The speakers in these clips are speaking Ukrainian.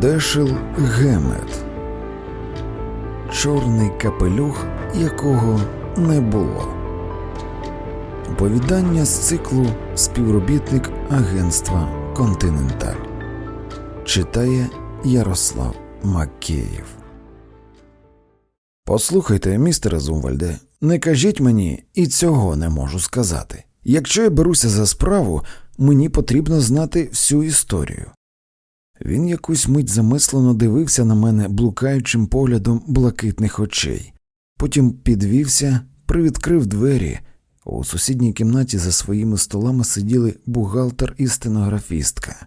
Дешел Гемет, Чорний капелюх, якого не було. Оповідання з циклу Співробітник Агентства Континенталь читає Ярослав Макеєв. Послухайте, містере Зумвальде, не кажіть мені і цього не можу сказати. Якщо я беруся за справу, мені потрібно знати всю історію. Він якусь мить замислено дивився на мене блукаючим поглядом блакитних очей, потім підвівся, привідкрив двері. У сусідній кімнаті за своїми столами сиділи бухгалтер і стенографістка.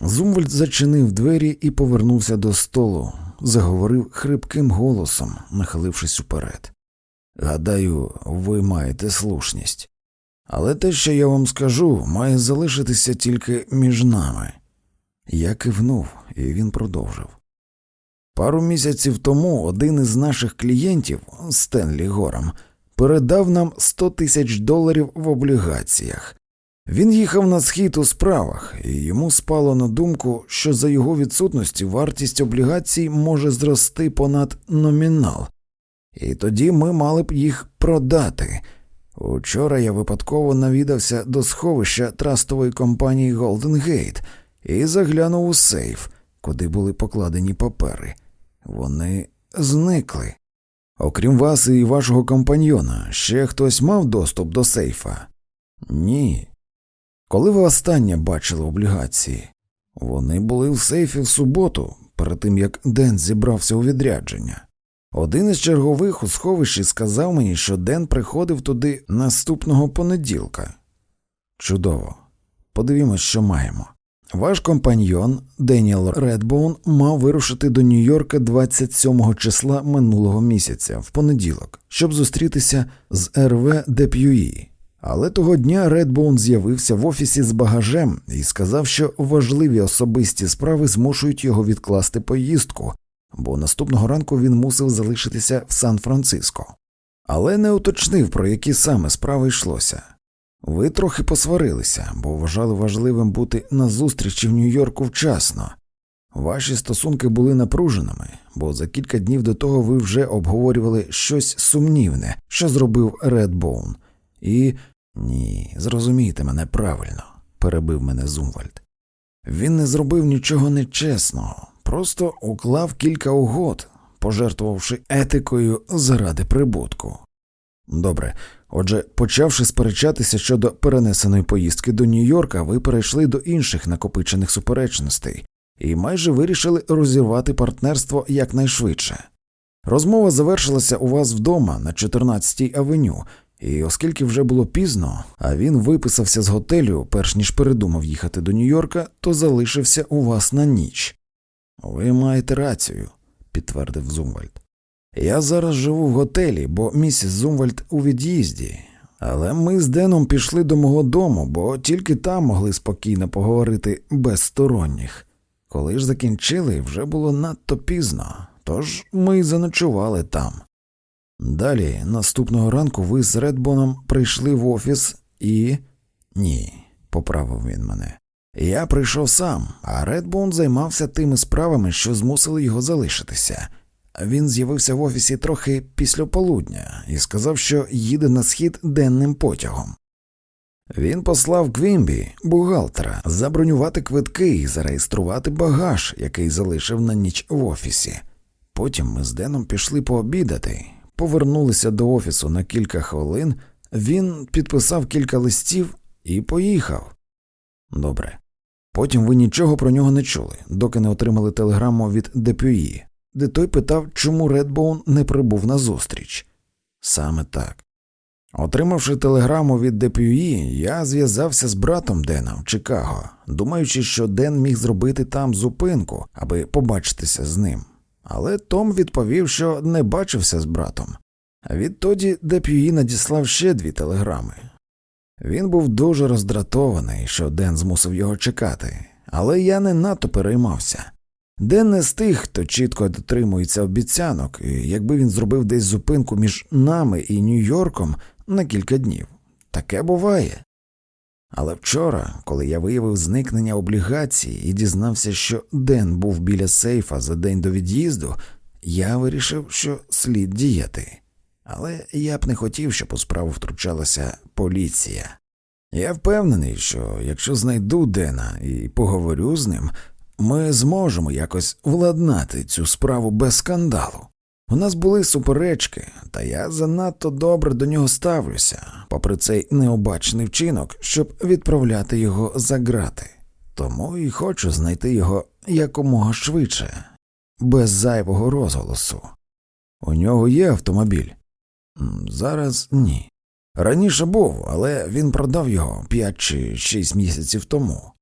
Зумвальд зачинив двері і повернувся до столу, заговорив хрипким голосом, нахилившись уперед. Гадаю, ви маєте слушність. Але те, що я вам скажу, має залишитися тільки між нами. Я кивнув, і він продовжив. Пару місяців тому один із наших клієнтів, Стенлі Горам, передав нам 100 тисяч доларів в облігаціях. Він їхав на схід у справах, і йому спало на думку, що за його відсутності вартість облігацій може зрости понад номінал, і тоді ми мали б їх продати. Учора я випадково навідався до сховища трастової компанії Golden Gate і заглянув у сейф, куди були покладені папери. Вони зникли. Окрім вас і вашого компаньйона, ще хтось мав доступ до сейфа? Ні. Коли ви останнє бачили облігації? Вони були в сейфі в суботу, перед тим як Ден зібрався у відрядження. Один із чергових у сховищі сказав мені, що Ден приходив туди наступного понеділка. Чудово. Подивімось, що маємо. Ваш компаньйон Деніел Редбоун мав вирушити до Нью-Йорка 27 числа минулого місяця, в понеділок, щоб зустрітися з РВ Деп'юї. Але того дня Редбоун з'явився в офісі з багажем і сказав, що важливі особисті справи змушують його відкласти поїздку, бо наступного ранку він мусив залишитися в Сан-Франциско. Але не уточнив, про які саме справи йшлося. Ви трохи посварилися, бо вважали важливим бути на зустрічі в Нью-Йорку вчасно. Ваші стосунки були напруженими, бо за кілька днів до того ви вже обговорювали щось сумнівне, що зробив Редбоун. І ні, зрозумійте мене правильно, перебив мене Зумвальд. Він не зробив нічого нечесного, просто уклав кілька угод, пожертвувавши етикою заради прибутку. Добре, отже, почавши сперечатися щодо перенесеної поїздки до Нью-Йорка, ви перейшли до інших накопичених суперечностей і майже вирішили розірвати партнерство якнайшвидше. Розмова завершилася у вас вдома на 14-й авеню, і оскільки вже було пізно, а він виписався з готелю, перш ніж передумав їхати до Нью-Йорка, то залишився у вас на ніч. Ви маєте рацію, підтвердив Зумвальд. Я зараз живу в готелі, бо місіс Зумвальд у від'їзді, але ми з Деном пішли до мого дому, бо тільки там могли спокійно поговорити без сторонніх. Коли ж закінчили, вже було надто пізно, тож ми й заночували там. Далі, наступного ранку, ви з Редбоном прийшли в офіс і. Ні, поправив він мене. Я прийшов сам, а Редбон займався тими справами, що змусили його залишитися. Він з'явився в офісі трохи після полудня і сказав, що їде на схід денним потягом. Він послав Квімбі, бухгалтера, забронювати квитки і зареєструвати багаж, який залишив на ніч в офісі. Потім ми з Деном пішли пообідати, повернулися до офісу на кілька хвилин, він підписав кілька листів і поїхав. Добре. Потім ви нічого про нього не чули, доки не отримали телеграму від Депюї, де той питав, чому Редбоун не прибув на зустріч. Саме так. Отримавши телеграму від Депюї, я зв'язався з братом Дена в Чикаго, думаючи, що Ден міг зробити там зупинку, аби побачитися з ним. Але Том відповів, що не бачився з братом. Відтоді Депюї надіслав ще дві телеграми. Він був дуже роздратований, що Ден змусив його чекати, але я не надто переймався. Ден не з тих, хто чітко дотримується обіцянок, якби він зробив десь зупинку між нами і Нью-Йорком на кілька днів. Таке буває. Але вчора, коли я виявив зникнення облігацій і дізнався, що Ден був біля сейфа за день до від'їзду, я вирішив, що слід діяти. Але я б не хотів, щоб у справу втручалася поліція. Я впевнений, що якщо знайду Дена і поговорю з ним, ми зможемо якось владнати цю справу без скандалу. У нас були суперечки, та я занадто добре до нього ставлюся, попри цей необачний вчинок, щоб відправляти його за грати. Тому і хочу знайти його якомога швидше, без зайвого розголосу. У нього є автомобіль? Зараз ні. Раніше був, але він продав його 5 чи 6 місяців тому.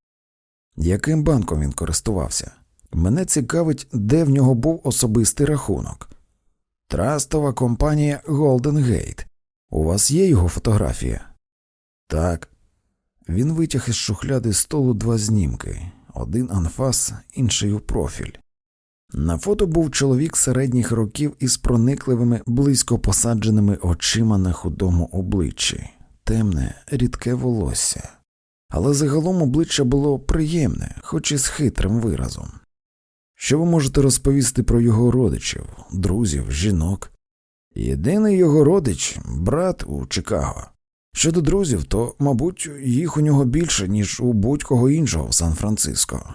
Яким банком він користувався? Мене цікавить, де в нього був особистий рахунок. Трастова компанія Golden Gate. У вас є його фотографія? Так. Він витяг із шухляди столу два знімки один анфас, інший у профіль. На фото був чоловік середніх років із проникливими, близько посадженими очима на худому обличчі, темне, рідке волосся, але загалом обличчя було приємне, хоч і з хитрим виразом. Що ви можете розповісти про його родичів, друзів, жінок? Єдиний його родич брат у Чикаго. Щодо друзів, то, мабуть, їх у нього більше, ніж у будь-кого іншого в Сан-Франциско.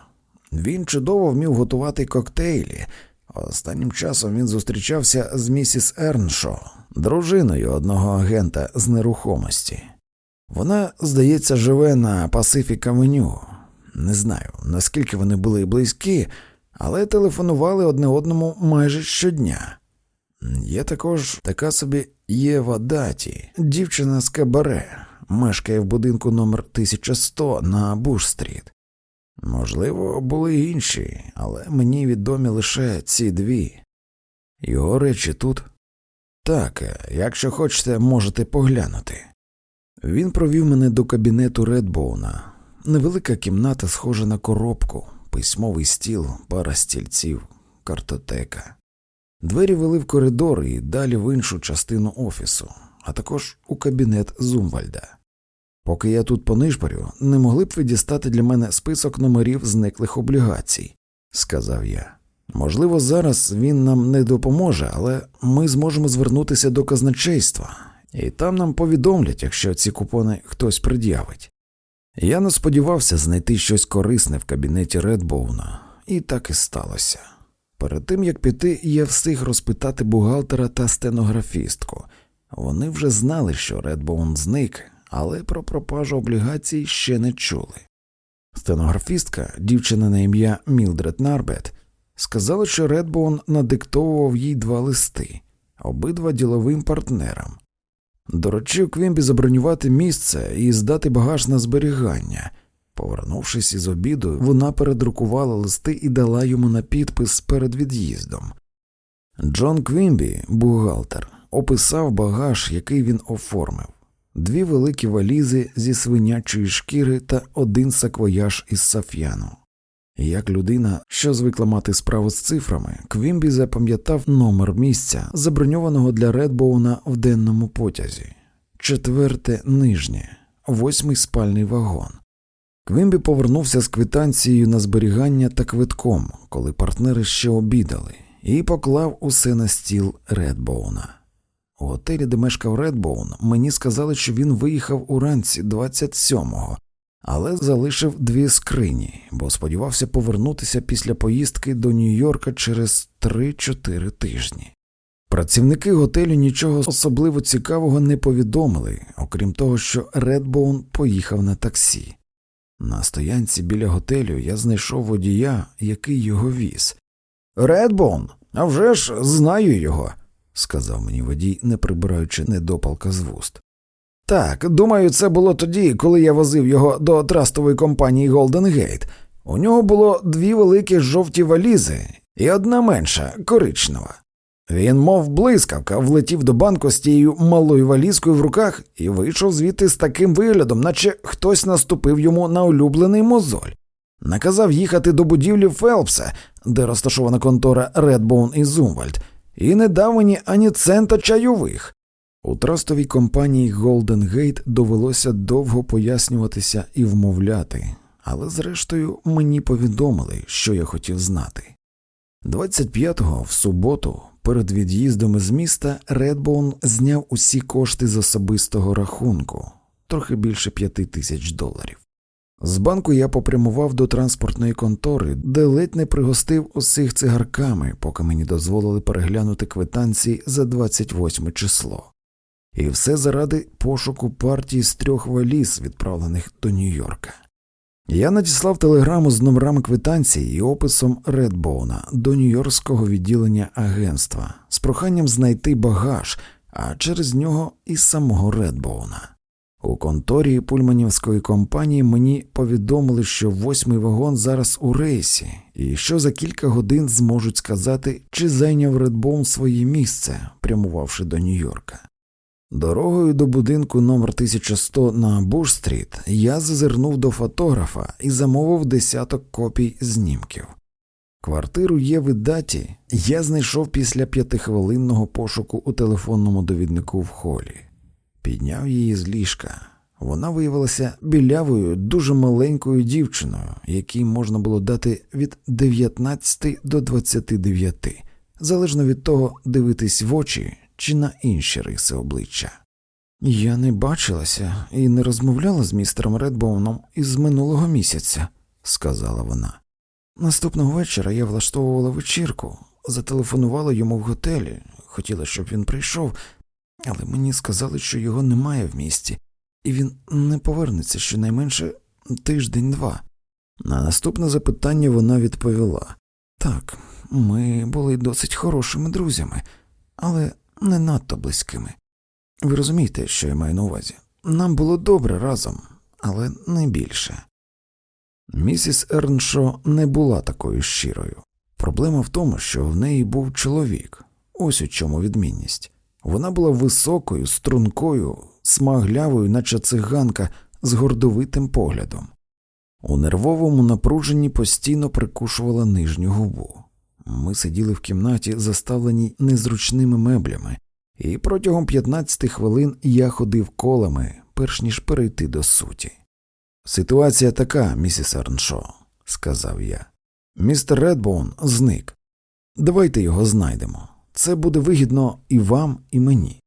Він чудово вмів готувати коктейлі. Останнім часом він зустрічався з місіс Ерншо, дружиною одного агента з нерухомості. Вона, здається, живе на Пасифік Авеню. Не знаю, наскільки вони були близькі, але телефонували одне одному майже щодня. Є також така собі Єва Даті, дівчина з кабаре, мешкає в будинку номер 1100 на Буш-стріт. Можливо, були інші, але мені відомі лише ці дві. Його речі тут. Так, якщо хочете, можете поглянути. Він провів мене до кабінету Редбоуна. Невелика кімната, схожа на коробку, письмовий стіл, пара стільців, картотека. Двері вели в коридор і далі в іншу частину офісу, а також у кабінет Зумвальда. Поки я тут понишпорю, не могли б ви дістати для мене список номерів зниклих облігацій, сказав я. Можливо, зараз він нам не допоможе, але ми зможемо звернутися до казначейства, і там нам повідомлять, якщо ці купони хтось пред'явить. Я не сподівався знайти щось корисне в кабінеті Редбоуна, і так і сталося. Перед тим як піти, я встиг розпитати бухгалтера та стенографістку. Вони вже знали, що Редбоун зник, але про пропажу облігацій ще не чули. Стенографістка, дівчина на ім'я Мілдред Нарбет, сказала, що Редбоун надиктовував їй два листи, обидва діловим партнерам. Доручив Квімбі забронювати місце і здати багаж на зберігання. Повернувшись із обіду, вона передрукувала листи і дала йому на підпис перед від'їздом. Джон Квімбі, бухгалтер, описав багаж, який він оформив дві великі валізи зі свинячої шкіри та один саквояж із саф'яну. Як людина, що звикла мати справу з цифрами, Квімбі запам'ятав номер місця, заброньованого для Редбоуна в денному потязі, четверте нижнє, восьмий спальний вагон. Квімбі повернувся з квитанцією на зберігання та квитком, коли партнери ще обідали, і поклав усе на стіл Редбоуна. У готелі, де мешкав Редбоун, мені сказали, що він виїхав уранці 27-го, але залишив дві скрині, бо сподівався повернутися після поїздки до Нью-Йорка через 3-4 тижні. Працівники готелю нічого особливо цікавого не повідомили, окрім того, що Редбоун поїхав на таксі. На стоянці біля готелю я знайшов водія, який його віз. Редбоун, а вже ж знаю його сказав мені водій, не прибираючи недопалка з вуст. Так, думаю, це було тоді, коли я возив його до трастової компанії Golden Gate. У нього було дві великі жовті валізи і одна менша, коричнева. Він, мов блискавка, влетів до банку з тією малою валізкою в руках і вийшов звідти з таким виглядом, наче хтось наступив йому на улюблений мозоль. Наказав їхати до будівлі Фелпса, де розташована контора Редбоун і Зумвальд, і не дав мені ані цента чайових. У трастовій компанії Golden Gate довелося довго пояснюватися і вмовляти, але зрештою мені повідомили, що я хотів знати. 25-го в суботу, перед від'їздом із міста, Редбоун зняв усі кошти з особистого рахунку трохи більше п'яти тисяч доларів. З банку я попрямував до транспортної контори, де ледь не пригостив усіх цигарками, поки мені дозволили переглянути квитанції за 28 число. І все заради пошуку партії з трьох валіз, відправлених до Нью-Йорка. Я надіслав телеграму з номерами квитанції і описом Редбоуна до Нью-Йоркського відділення агентства з проханням знайти багаж, а через нього і самого Редбоуна. У конторі пульманівської компанії мені повідомили, що восьмий вагон зараз у рейсі, і що за кілька годин зможуть сказати, чи зайняв Редбоун своє місце, прямувавши до Нью-Йорка. Дорогою до будинку номер 1100 на Буш-стріт я зазирнув до фотографа і замовив десяток копій знімків. Квартиру є в даті я знайшов після п'ятихвилинного пошуку у телефонному довіднику в холі, підняв її з ліжка. Вона виявилася білявою, дуже маленькою дівчиною, якій можна було дати від 19 до 29, залежно від того, дивитись в очі чи на інші риси обличчя. Я не бачилася і не розмовляла з містером Редбоуном із минулого місяця, сказала вона. Наступного вечора я влаштовувала вечірку, зателефонувала йому в готелі, хотіла, щоб він прийшов, але мені сказали, що його немає в місті, і він не повернеться щонайменше тиждень-два. На наступне запитання вона відповіла так, ми були досить хорошими друзями, але не надто близькими. Ви розумієте, що я маю на увазі? Нам було добре разом, але не більше. Місіс Ерншо не була такою щирою. Проблема в тому, що в неї був чоловік, ось у чому відмінність. Вона була високою, стрункою, смаглявою, наче циганка, з гордовитим поглядом. У нервовому напруженні постійно прикушувала нижню губу. Ми сиділи в кімнаті, заставленій незручними меблями, і протягом 15 хвилин я ходив колами, перш ніж перейти до суті. Ситуація така, місіс Арншо, сказав я. Містер Редбоун зник. Давайте його знайдемо. Це буде вигідно і вам, і мені.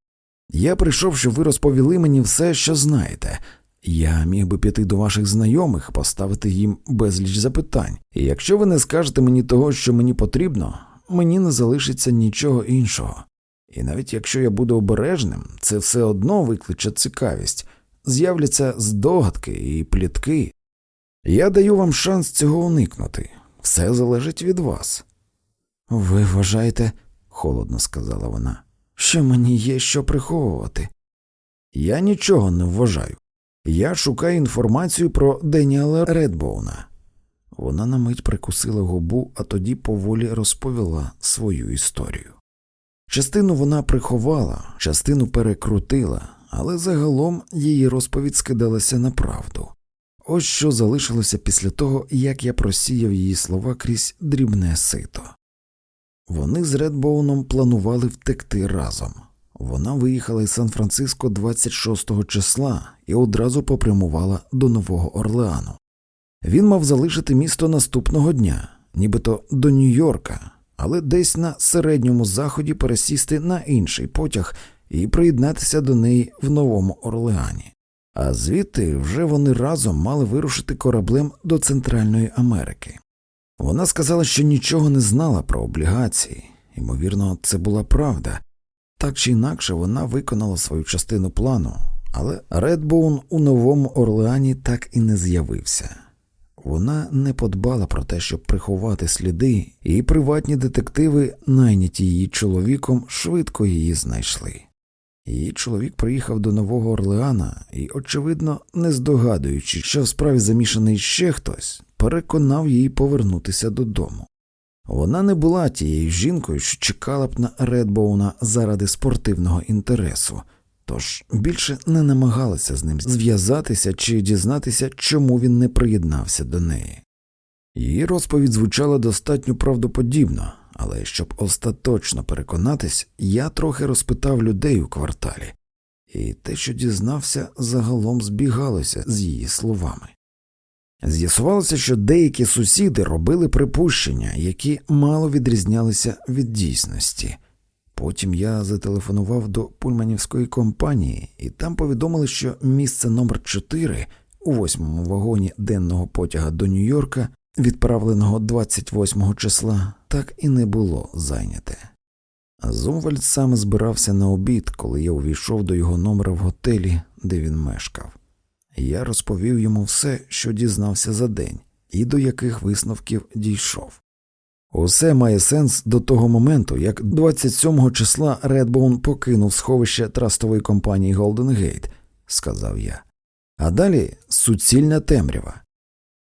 Я прийшов, щоб ви розповіли мені все, що знаєте, я міг би піти до ваших знайомих, поставити їм безліч запитань, і якщо ви не скажете мені того, що мені потрібно, мені не залишиться нічого іншого. І навіть якщо я буду обережним, це все одно викличе цікавість, з'являться здогадки і плітки. Я даю вам шанс цього уникнути, все залежить від вас. Ви вважаєте, холодно сказала вона, що мені є що приховувати. Я нічого не вважаю. Я шукаю інформацію про Деніала Редбоуна. Вона на мить прикусила губу, а тоді поволі розповіла свою історію. Частину вона приховала, частину перекрутила, але загалом її розповідь скидалася на правду. Ось що залишилося після того, як я просіяв її слова крізь дрібне сито. Вони з Редбоуном планували втекти разом. Вона виїхала із Сан-Франциско 26 числа і одразу попрямувала до Нового Орлеану. Він мав залишити місто наступного дня, нібито до Нью-Йорка, але десь на середньому заході пересісти на інший потяг і приєднатися до неї в Новому Орлеані. А звідти вже вони разом мали вирушити кораблем до Центральної Америки. Вона сказала, що нічого не знала про облігації, ймовірно, це була правда. Так чи інакше вона виконала свою частину плану, але Редбоун у Новому Орлеані так і не з'явився. Вона не подбала про те, щоб приховати сліди, і приватні детективи, найняті її чоловіком, швидко її знайшли. Її чоловік приїхав до Нового Орлеана і, очевидно, не здогадуючи, що в справі замішаний ще хтось, переконав її повернутися додому. Вона не була тією жінкою, що чекала б на Редбоуна заради спортивного інтересу, тож більше не намагалася з ним зв'язатися чи дізнатися, чому він не приєднався до неї. Її розповідь звучала достатньо правдоподібно, але щоб остаточно переконатись, я трохи розпитав людей у кварталі, і те, що дізнався, загалом збігалося з її словами. З'ясувалося, що деякі сусіди робили припущення, які мало відрізнялися від дійсності. Потім я зателефонував до пульманівської компанії, і там повідомили, що місце номер 4 у восьмому вагоні денного потяга до Нью-Йорка, відправленого 28 числа, так і не було зайняте. Зумвальд саме збирався на обід, коли я увійшов до його номера в готелі, де він мешкав. Я розповів йому все, що дізнався за день, і до яких висновків дійшов. Усе має сенс до того моменту, як 27 числа Редбоун покинув сховище трастової компанії Golden Gate, сказав я. А далі суцільна темрява.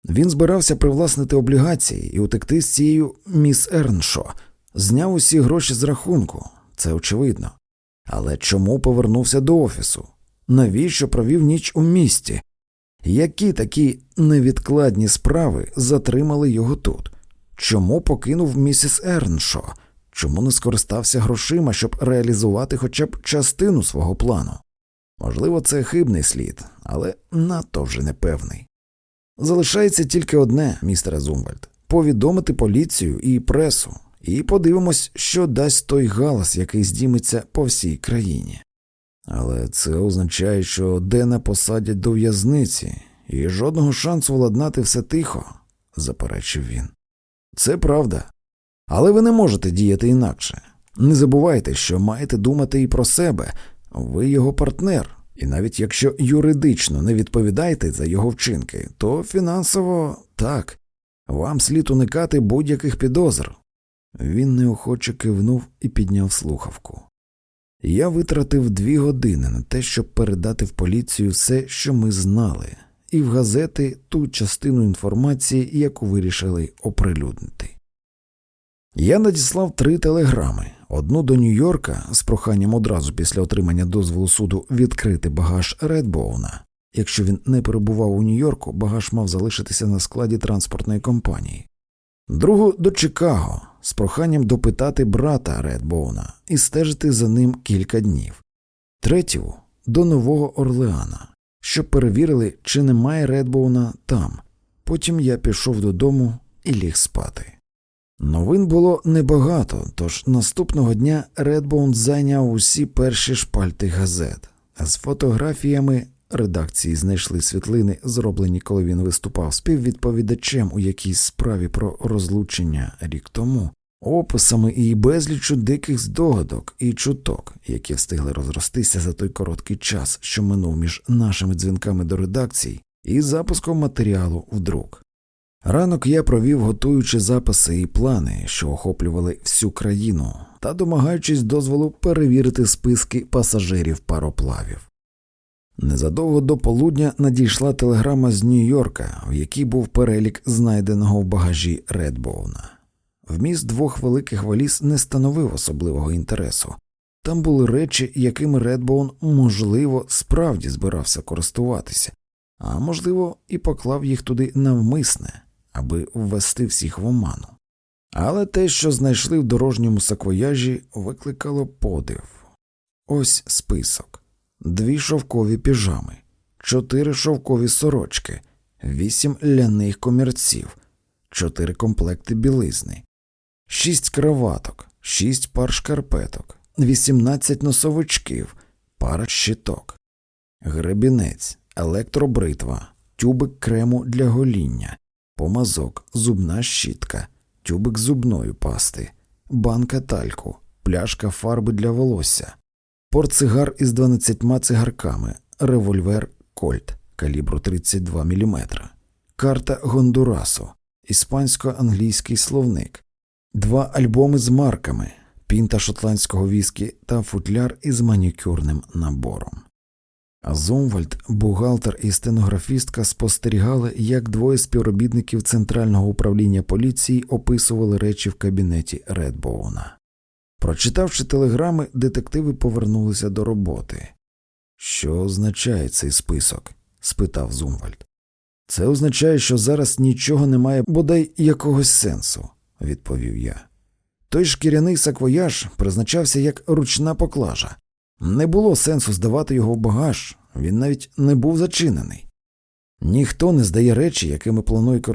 Він збирався привласнити облігації і утекти з цією міс Ерншо, зняв усі гроші з рахунку, це очевидно. Але чому повернувся до офісу? Навіщо провів ніч у місті? Які такі невідкладні справи затримали його тут? Чому покинув місіс Ерншо? Чому не скористався грошима, щоб реалізувати хоча б частину свого плану? Можливо, це хибний слід, але надто вже непевний. Залишається тільки одне, містере Зумвальд повідомити поліцію і пресу, і подивимось, що дасть той галас, який здіметься по всій країні. Але це означає, що Дена посадять до в'язниці, і жодного шансу владнати все тихо, заперечив він. Це правда. Але ви не можете діяти інакше. Не забувайте, що маєте думати і про себе, ви його партнер, і навіть якщо юридично не відповідаєте за його вчинки, то фінансово так, вам слід уникати будь-яких підозр. Він неохоче кивнув і підняв слухавку. Я витратив дві години на те, щоб передати в поліцію все, що ми знали, і в газети ту частину інформації, яку вирішили оприлюднити. Я надіслав три телеграми: одну до Нью-Йорка з проханням одразу після отримання дозволу суду відкрити багаж Редбоуна. Якщо він не перебував у Нью-Йорку, багаж мав залишитися на складі транспортної компанії, другу до Чикаго з проханням допитати брата Редбоуна і стежити за ним кілька днів, третю до Нового Орлеана, щоб перевірили, чи немає Редбоуна там. Потім я пішов додому і ліг спати. Новин було небагато, тож наступного дня Редбоун зайняв усі перші шпальти газет, а з фотографіями редакції знайшли світлини, зроблені, коли він виступав співвідповідачем у якійсь справі про розлучення рік тому, описами і безлічу диких здогадок і чуток, які встигли розростися за той короткий час, що минув між нашими дзвінками до редакцій, і запуском матеріалу в друк. Ранок я провів, готуючи записи і плани, що охоплювали всю країну, та домагаючись дозволу перевірити списки пасажирів пароплавів. Незадовго до полудня надійшла телеграма з Нью-Йорка, в якій був перелік знайденого в багажі Редбоуна. Вміст двох великих валіз не становив особливого інтересу. Там були речі, якими Редбоун, можливо, справді збирався користуватися, а можливо, і поклав їх туди навмисне, аби ввести всіх в оману. Але те, що знайшли в дорожньому саквояжі, викликало подив. Ось список дві шовкові піжами, чотири шовкові сорочки, вісім ляних комірців, чотири комплекти білизни, шість краваток, шість пар шкарпеток, вісімнадцять носовичків, пара щиток, гребінець, електробритва, тюбик крему для гоління, помазок, зубна щітка, тюбик зубної пасти, банка тальку, пляшка фарби для волосся, портсигар із 12 цигарками, револьвер Кольт калібру 32 мм, карта Гондурасу, іспансько-англійський словник, два альбоми з марками, пінта шотландського віскі та футляр із манікюрним набором. А Зумвальд, бухгалтер і стенографістка спостерігали, як двоє співробітників центрального управління поліції описували речі в кабінеті Редбоуна. Прочитавши телеграми, детективи повернулися до роботи. Що означає цей список? спитав Зумвальд. Це означає, що зараз нічого немає бодай якогось сенсу, відповів я. Той шкіряний саквояж призначався як ручна поклажа. Не було сенсу здавати його в багаж, він навіть не був зачинений. Ніхто не здає речі, якими планує користуватися.